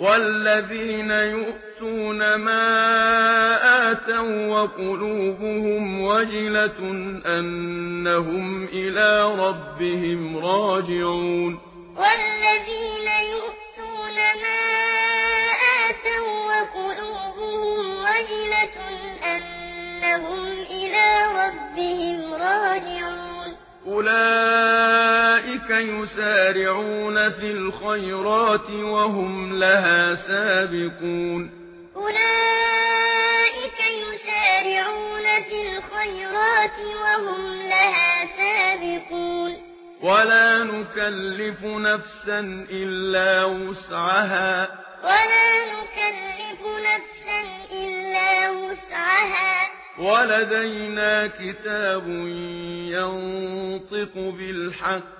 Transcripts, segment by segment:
والذين يؤتون ما آتوا وقلوبهم وجلة أنهم إلى ربهم راجعون والذين يؤتون ما آتوا وقلوبهم وجلة أنهم إلى ربهم راجعون أولئك أولئك يسارعون في الخيرات وهم لها سابقون. أولئك يسارعون في الخيرات وهم لها سابقون. ولا نكلف نفسا إلا وسعها. ولا نكلف نفسا إلا وسعها. ولدينا كتاب ينطق بالحق.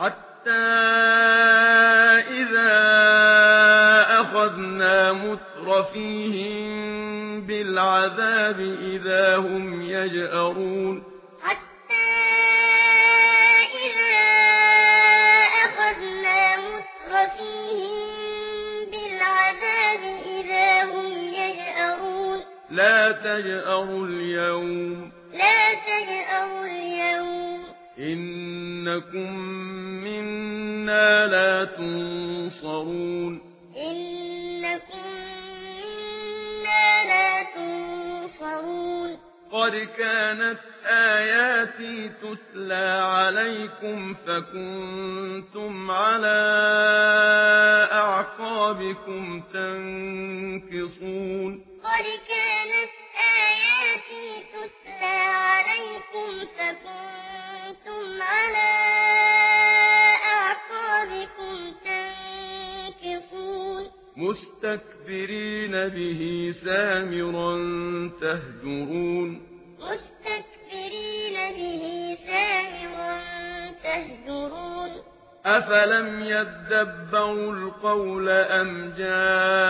حتى إذا أخذنا مترفيهم بالعذاب إذا هم يجأرون. حتى إذا أخذنا بالعذاب إذا هم يجأرون. لا تجأروا اليوم. لا تجأروا اليوم. إن إنكم منا لا تنصرون قد كانت آياتي تتلى عليكم فكنتم على أعقابكم تنكصون قد كانت آياتي تتلى عليكم فكنتم على أعقابكم مستكبرين به سامرا تهجرون. مستكبرين به سامرا تهجرون. أفلم يدبروا القول أم جاءوا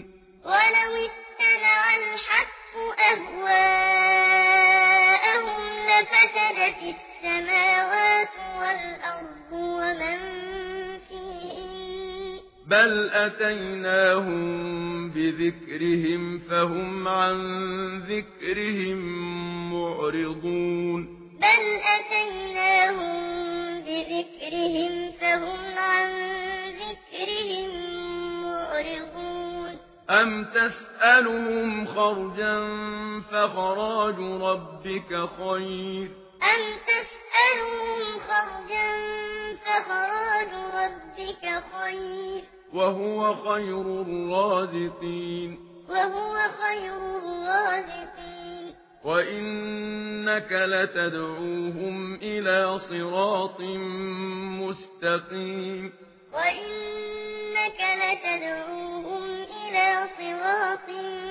بل أتيناهم بذكرهم فهم عن ذكرهم معرضون بل أتيناهم بذكرهم فهم عن ذكرهم معرضون أم تسألهم خرجا فخراج ربك خير أم تسألهم خرجا فخراج ربك خير وهو خير الرازقين وهو خير الرازقين وإنك لتدعوهم إلى صراط مستقيم وإنك لتدعوهم إلى صراط مستقيم